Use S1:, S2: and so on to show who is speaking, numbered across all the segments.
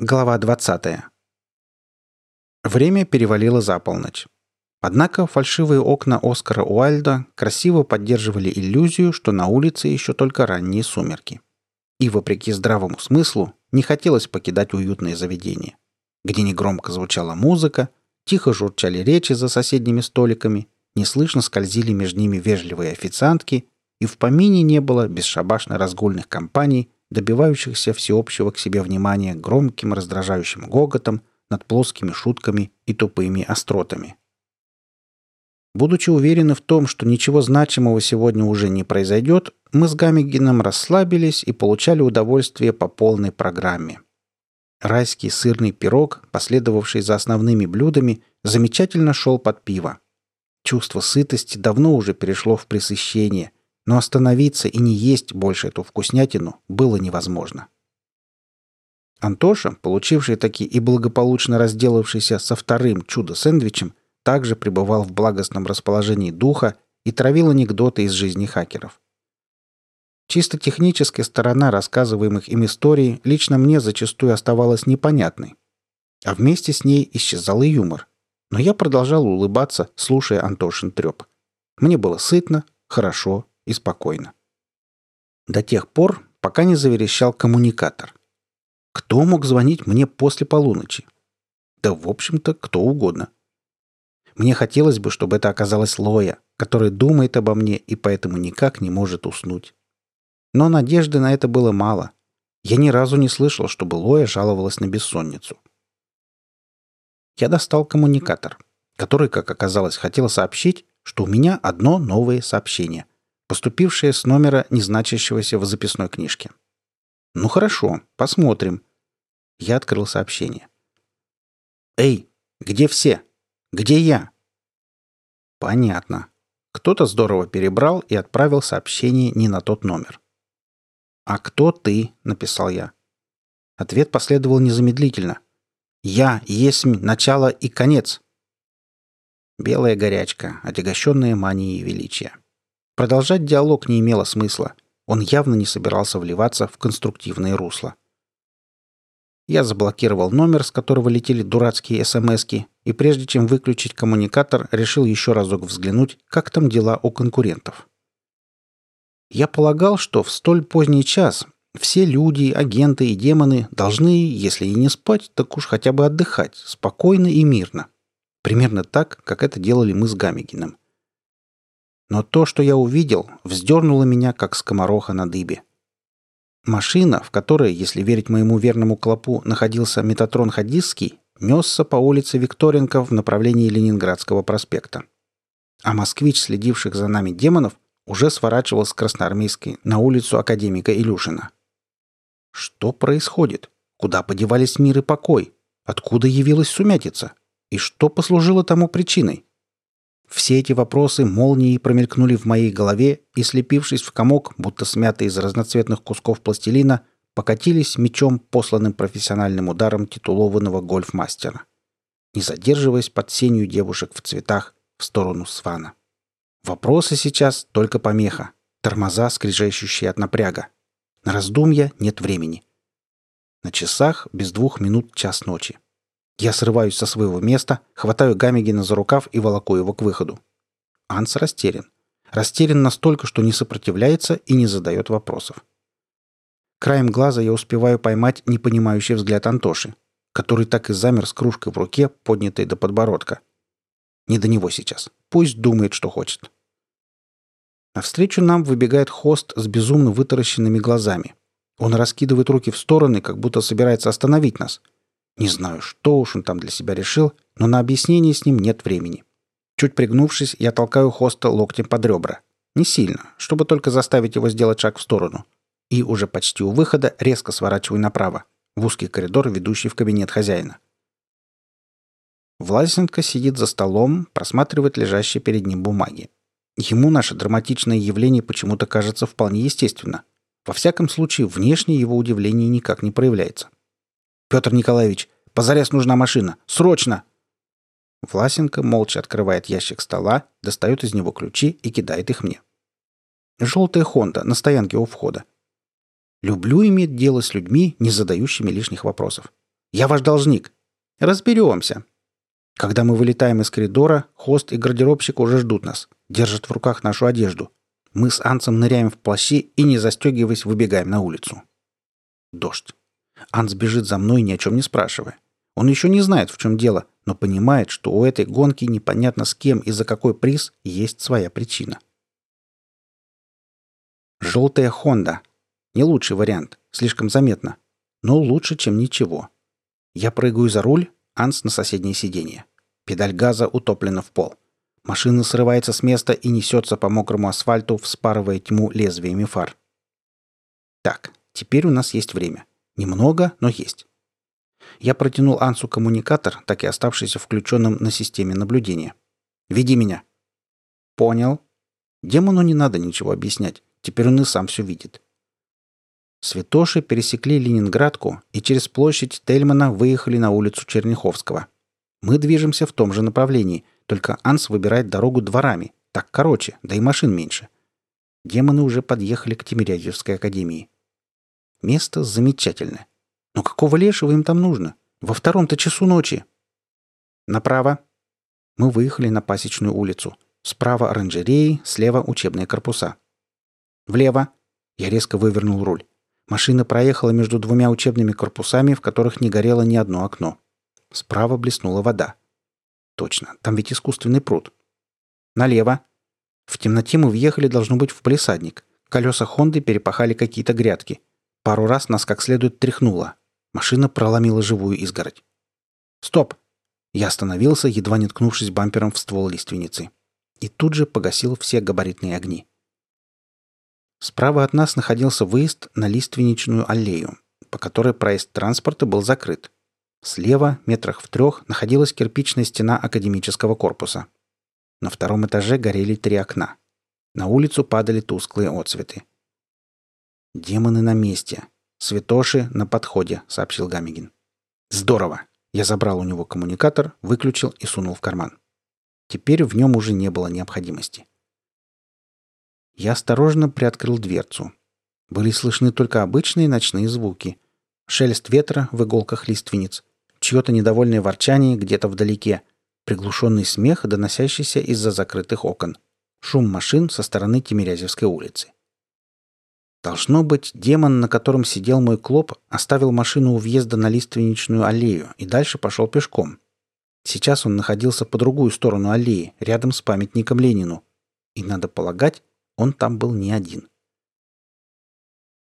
S1: Глава 20. Время перевалило за полночь. Однако фальшивые окна Оскара Уайльда красиво поддерживали иллюзию, что на улице еще только ранние сумерки. И, вопреки здравому смыслу, не хотелось покидать уютное заведение, где негромко звучала музыка, тихо журчали речи за соседними столиками, неслышно скользили между ними вежливые официантки, и в помине не было бесшабашно-разгульных компаний, добивающихся всеобщего к себе внимания громким раздражающим гоготом над плоскими шутками и тупыми остротами. Будучи уверены в том, что ничего значимого сегодня уже не произойдет, мы с Гамигином расслабились и получали удовольствие по полной программе. Райский сырный пирог, последовавший за основными блюдами, замечательно шел под пиво. Чувство сытости давно уже перешло в пресыщение, но остановиться и не есть больше эту вкуснятину было невозможно. Антоша, получивший таки и благополучно разделавшийся со вторым чудо-сэндвичем, также пребывал в благостном расположении духа и травил анекдоты из жизни хакеров. Чисто техническая сторона рассказываемых им историй лично мне зачастую оставалась непонятной. А вместе с ней исчезал и юмор. Но я продолжал улыбаться, слушая Антошин треп. Мне было сытно, хорошо и спокойно. До тех пор, пока не заверещал коммуникатор. Кто мог звонить мне после полуночи? Да, в общем-то, кто угодно. Мне хотелось бы, чтобы это оказалась Лоя, которая думает обо мне и поэтому никак не может уснуть. Но надежды на это было мало. Я ни разу не слышал, чтобы Лоя жаловалась на бессонницу. Я достал коммуникатор, который, как оказалось, хотел сообщить, что у меня одно новое сообщение – поступившее с номера, не значащегося в записной книжке. «Ну хорошо, посмотрим». Я открыл сообщение. «Эй, где все? Где я?» «Понятно. Кто-то здорово перебрал и отправил сообщение не на тот номер». «А кто ты?» — написал я. Ответ последовал незамедлительно. «Я есть начало и конец». Белая горячка, отягощенная манией величия. Продолжать диалог не имело смысла. Он явно не собирался вливаться в конструктивное русло. Я заблокировал номер, с которого летели дурацкие СМСки, и прежде чем выключить коммуникатор, решил еще разок взглянуть, как там дела у конкурентов. Я полагал, что в столь поздний час все люди, агенты и демоны должны, если и не спать, так уж хотя бы отдыхать, спокойно и мирно. Примерно так, как это делали мы с Гамигином. Но то, что я увидел, вздернуло меня, как скомороха на дыбе. Машина, в которой, если верить моему верному клопу, находился Метатрон Хадисский, несся по улице Викторенко в направлении Ленинградского проспекта. А москвич, следивших за нами демонов, уже сворачивал с Красноармейской на улицу Академика Илюшина. Что происходит? Куда подевались мир и покой? Откуда явилась сумятица? И что послужило тому причиной? Все эти вопросы молнией промелькнули в моей голове и, слепившись в комок, будто смятые из разноцветных кусков пластилина, покатились мечом, посланным профессиональным ударом титулованного гольфмастера, не задерживаясь под сенью девушек в цветах в сторону Свана. Вопросы сейчас только помеха, тормоза, скрижащущие от напряга. На раздумья нет времени. На часах без двух минут час ночи. Я срываюсь со своего места, хватаю Гамигина за рукав и волоку его к выходу. Анс растерян. Растерян настолько, что не сопротивляется и не задает вопросов. Краем глаза я успеваю поймать непонимающий взгляд Антоши, который так и замер с кружкой в руке, поднятой до подбородка. Не до него сейчас. Пусть думает, что хочет. Навстречу нам выбегает хост с безумно вытаращенными глазами. Он раскидывает руки в стороны, как будто собирается остановить нас — не знаю, что уж он там для себя решил, но на объяснение с ним нет времени. Чуть пригнувшись, я толкаю хоста локтем под ребра. Не сильно, чтобы только заставить его сделать шаг в сторону. И уже почти у выхода резко сворачиваю направо, в узкий коридор, ведущий в кабинет хозяина. Власенко сидит за столом, просматривает лежащие перед ним бумаги. Ему наше драматичное явление почему-то кажется вполне естественно. Во всяком случае, внешне его удивление никак не проявляется. Петр Николаевич, позарез нужна машина. Срочно!» Власенко молча открывает ящик стола, достает из него ключи и кидает их мне. Желтая Хонда на стоянке у входа. Люблю иметь дело с людьми, не задающими лишних вопросов. Я ваш должник. Разберемся. Когда мы вылетаем из коридора, хост и гардеробщик уже ждут нас. Держат в руках нашу одежду. Мы с Ансом ныряем в плащи и, не застегиваясь, выбегаем на улицу. Дождь. Анс бежит за мной, ни о чем не спрашивая. Он еще не знает, в чем дело, но понимает, что у этой гонки непонятно с кем и за какой приз есть своя причина. Желтая Хонда. Не лучший вариант, слишком заметно. Но лучше, чем ничего. Я прыгаю за руль, Анс на соседнее сиденье. Педаль газа утоплена в пол. Машина срывается с места и несется по мокрому асфальту, вспарывая тьму лезвиями фар. Так, теперь у нас есть время. Немного, но есть. Я протянул Ансу коммуникатор, так и оставшийся включенным на системе наблюдения. «Веди меня». «Понял». Демону не надо ничего объяснять. Теперь он и сам все видит. Святоши пересекли Ленинградку и через площадь Тельмана выехали на улицу Черняховского. Мы движемся в том же направлении, только Анс выбирает дорогу дворами. Так короче, да и машин меньше. Демоны уже подъехали к Тимирязевской академии. Место замечательное. Но какого лешего им там нужно? Во втором-то часу ночи. Направо. Мы выехали на Пасечную улицу. Справа оранжереи, слева учебные корпуса. Влево. Я резко вывернул руль. Машина проехала между двумя учебными корпусами, в которых не горело ни одно окно. Справа блеснула вода. Точно, там ведь искусственный пруд. Налево. В темноте мы въехали, должно быть, в полисадник. Колеса Хонды перепахали какие-то грядки. Пару раз нас как следует тряхнуло. Машина проломила живую изгородь. «Стоп!» Я остановился, едва не ткнувшись бампером в ствол лиственницы. И тут же погасил все габаритные огни. Справа от нас находился выезд на лиственничную аллею, по которой проезд транспорта был закрыт. Слева, метрах в трех, находилась кирпичная стена академического корпуса. На втором этаже горели три окна. На улицу падали тусклые отцветы. «Демоны на месте. «Святоши на подходе», — сообщил Гамигин. «Здорово!» Я забрал у него коммуникатор, выключил и сунул в карман. Теперь в нем уже не было необходимости. Я осторожно приоткрыл дверцу. Были слышны только обычные ночные звуки. Шелест ветра в иголках лиственниц, чье-то недовольное ворчание где-то вдалеке, приглушенный смех, доносящийся из-за закрытых окон, шум машин со стороны Тимирязевской улицы. Должно быть, демон, на котором сидел мой клоп, оставил машину у въезда на лиственничную аллею и дальше пошел пешком. Сейчас он находился по другую сторону аллеи, рядом с памятником Ленину. И, надо полагать, он там был не один.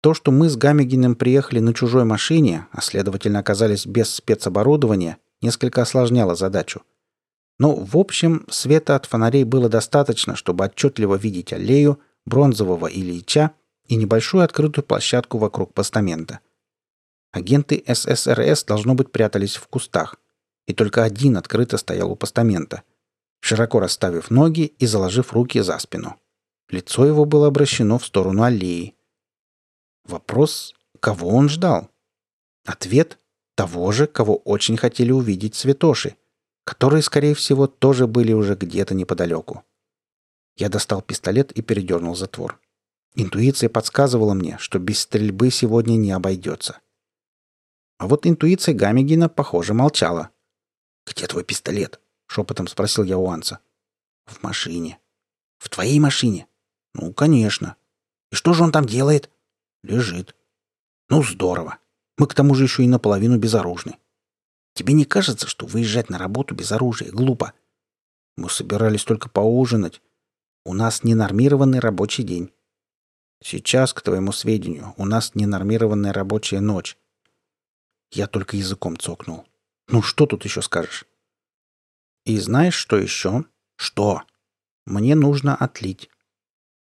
S1: То, что мы с Гамегиным приехали на чужой машине, а следовательно оказались без спецоборудования, несколько осложняло задачу. Но, в общем, света от фонарей было достаточно, чтобы отчетливо видеть аллею, бронзового Ильича и небольшую открытую площадку вокруг постамента. Агенты ССРС, должно быть, прятались в кустах, и только один открыто стоял у постамента, широко расставив ноги и заложив руки за спину. Лицо его было обращено в сторону аллеи. Вопрос, кого он ждал? Ответ – того же, кого очень хотели увидеть святоши, которые, скорее всего, тоже были уже где-то неподалеку. Я достал пистолет и передернул затвор. Интуиция подсказывала мне, что без стрельбы сегодня не обойдется. А вот интуиция Гамигина, похоже, молчала. «Где твой пистолет?» — шепотом спросил я у Анца. «В машине». «В твоей машине?» «Ну, конечно». «И что же он там делает?» «Лежит». «Ну, здорово. Мы к тому же еще и наполовину безоружны. Тебе не кажется, что выезжать на работу без оружия глупо?» «Мы собирались только поужинать. У нас ненормированный рабочий день. Сейчас, к твоему сведению, у нас ненормированная рабочая ночь. Я только языком цокнул. Ну что тут еще скажешь? И знаешь, что еще? Что? Мне нужно отлить.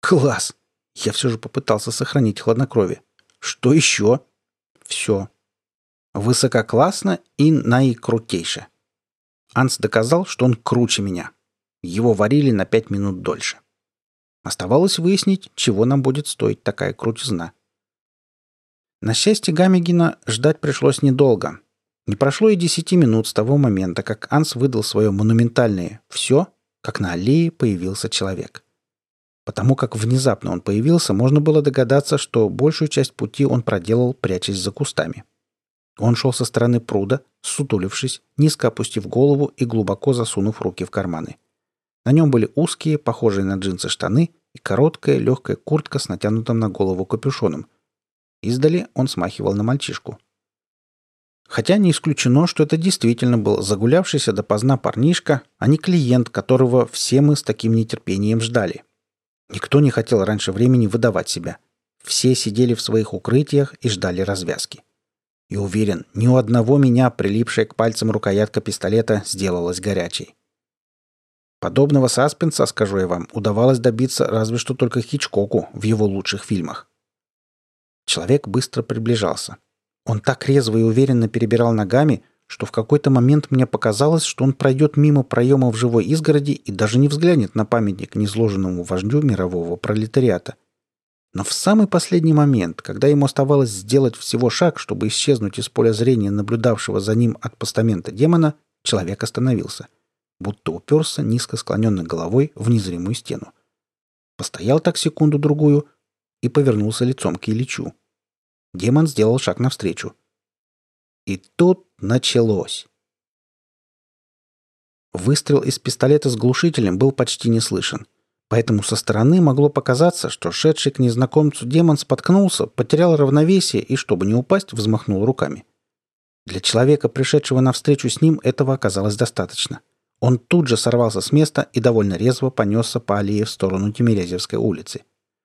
S1: Класс! Я все же попытался сохранить хладнокровие. Что еще? Все. Высококлассно и наикрутейше. Анс доказал, что он круче меня. Его варили на пять минут дольше. Оставалось выяснить, чего нам будет стоить такая крутизна. На счастье Гамегина ждать пришлось недолго. Не прошло и десяти минут с того момента, как Анс выдал свое монументальное «все», как на аллее появился человек. Потому как внезапно он появился, можно было догадаться, что большую часть пути он проделал, прячась за кустами. Он шел со стороны пруда, сутулившись, низко опустив голову и глубоко засунув руки в карманы. На нем были узкие, похожие на джинсы штаны и короткая легкая куртка с натянутым на голову капюшоном. Издали он смахивал на мальчишку. Хотя не исключено, что это действительно был загулявшийся допоздна парнишка, а не клиент, которого все мы с таким нетерпением ждали. Никто не хотел раньше времени выдавать себя. Все сидели в своих укрытиях и ждали развязки. И уверен, ни у одного меня, прилипшая к пальцам рукоятка пистолета, сделалась горячей. Подобного саспенса, скажу я вам, удавалось добиться разве что только Хичкоку в его лучших фильмах. Человек быстро приближался. Он так резво и уверенно перебирал ногами, что в какой-то момент мне показалось, что он пройдет мимо проема в живой изгороди и даже не взглянет на памятник незложенному вождю мирового пролетариата. Но в самый последний момент, когда ему оставалось сделать всего шаг, чтобы исчезнуть из поля зрения наблюдавшего за ним от постамента демона, человек остановился, будто уперся низко склоненной головой в незримую стену. Постоял так секунду-другую и повернулся лицом к Ильичу. Демон сделал шаг навстречу. И тут началось. Выстрел из пистолета с глушителем был почти не слышен. Поэтому со стороны могло показаться, что шедший к незнакомцу демон споткнулся, потерял равновесие и, чтобы не упасть, взмахнул руками. Для человека, пришедшего навстречу с ним, этого оказалось достаточно. Он тут же сорвался с места и довольно резво понесся по аллее в сторону Тимирязевской улицы.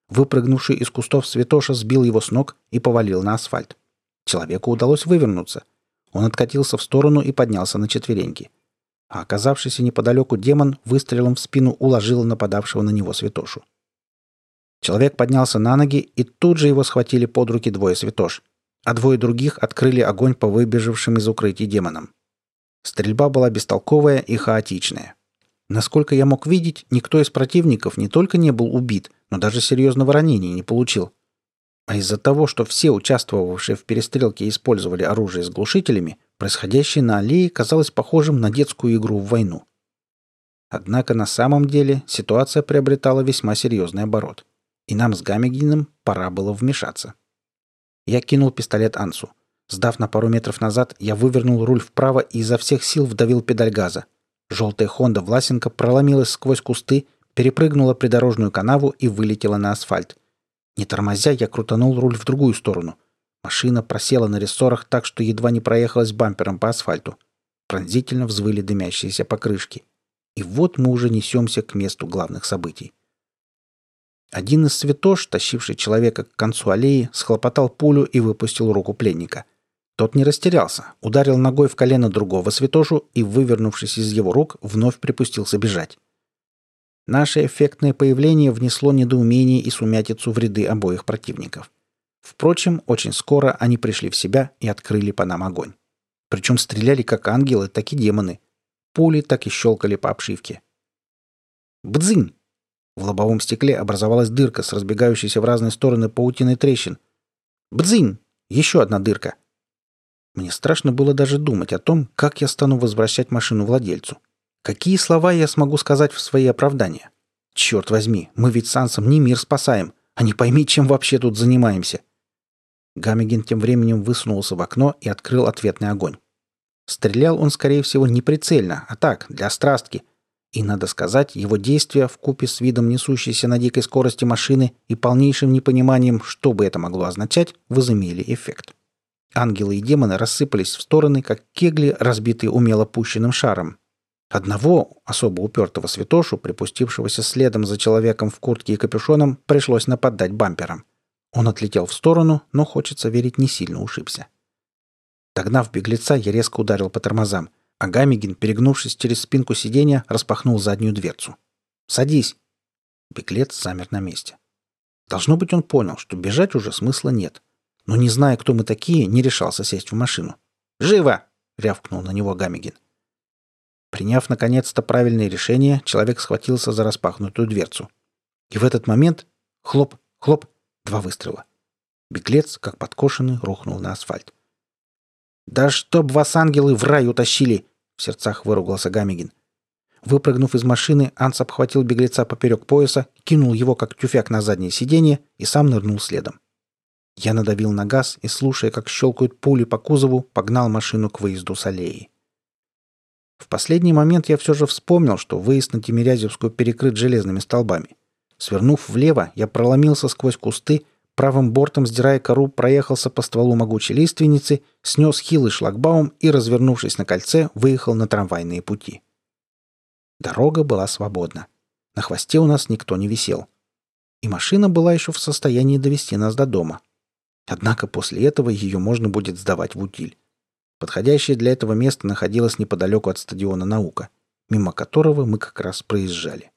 S1: Выпрыгнувший из кустов святоша сбил его с ног и повалил на асфальт. Человеку удалось вывернуться. Он откатился в сторону и поднялся на четвереньки. А оказавшийся неподалеку демон выстрелом в спину уложил нападавшего на него святошу. Человек поднялся на ноги, и тут же его схватили под руки двое святош, а двое других открыли огонь по выбежавшим из укрытий демонам. Стрельба была бестолковая и хаотичная. Насколько я мог видеть, никто из противников не только не был убит, но даже серьезного ранения не получил. А из-за того, что все участвовавшие в перестрелке использовали оружие с глушителями, происходящее на аллее казалось похожим на детскую игру в войну. Однако на самом деле ситуация приобретала весьма серьезный оборот. И нам с Гамегином пора было вмешаться. Я кинул пистолет Ансу. Сдав на пару метров назад, я вывернул руль вправо и изо всех сил вдавил педаль газа. Желтая Хонда Власенко проломилась сквозь кусты, перепрыгнула придорожную канаву и вылетела на асфальт – не тормозя, я крутанул руль в другую сторону. Машина просела на рессорах так, что едва не проехалась бампером по асфальту. Пронзительно взвыли дымящиеся покрышки. И вот мы уже несемся к месту главных событий. Один из святош, тащивший человека к концу аллеи, схлопотал пулю и выпустил руку пленника. Тот не растерялся, ударил ногой в колено другого святошу и, вывернувшись из его рук, вновь припустился бежать. Наше эффектное появление внесло недоумение и сумятицу в ряды обоих противников. Впрочем, очень скоро они пришли в себя и открыли по нам огонь. Причем стреляли как ангелы, так и демоны. Пули так и щелкали по обшивке. Бдзынь! В лобовом стекле образовалась дырка с разбегающейся в разные стороны паутиной трещин. Бдзынь! Еще одна дырка. Мне страшно было даже думать о том, как я стану возвращать машину владельцу. Какие слова я смогу сказать в свои оправдания? Черт возьми, мы ведь с Ансом не мир спасаем, а не пойми, чем вообще тут занимаемся. Гамигин тем временем высунулся в окно и открыл ответный огонь. Стрелял он, скорее всего, не прицельно, а так, для страстки. И, надо сказать, его действия в купе с видом несущейся на дикой скорости машины и полнейшим непониманием, что бы это могло означать, возымели эффект. Ангелы и демоны рассыпались в стороны, как кегли, разбитые умело пущенным шаром, Одного, особо упертого святошу, припустившегося следом за человеком в куртке и капюшоном, пришлось нападать бампером. Он отлетел в сторону, но, хочется верить, не сильно ушибся. Догнав беглеца, я резко ударил по тормозам, а Гамигин, перегнувшись через спинку сиденья, распахнул заднюю дверцу. «Садись!» Беглец замер на месте. Должно быть, он понял, что бежать уже смысла нет. Но, не зная, кто мы такие, не решался сесть в машину. «Живо!» — рявкнул на него Гамигин. Приняв наконец-то правильное решение, человек схватился за распахнутую дверцу. И в этот момент хлоп, хлоп, два выстрела. Беглец, как подкошенный, рухнул на асфальт. «Да чтоб вас ангелы в рай утащили!» — в сердцах выругался Гамигин. Выпрыгнув из машины, Анс обхватил беглеца поперек пояса, кинул его как тюфяк на заднее сиденье и сам нырнул следом. Я надавил на газ и, слушая, как щелкают пули по кузову, погнал машину к выезду с аллеи. В последний момент я все же вспомнил, что выезд на Тимирязевскую перекрыт железными столбами. Свернув влево, я проломился сквозь кусты, правым бортом, сдирая кору, проехался по стволу могучей лиственницы, снес хилый шлагбаум и, развернувшись на кольце, выехал на трамвайные пути. Дорога была свободна. На хвосте у нас никто не висел. И машина была еще в состоянии довести нас до дома. Однако после этого ее можно будет сдавать в утиль. Подходящее для этого место находилось неподалеку от стадиона «Наука», мимо которого мы как раз проезжали.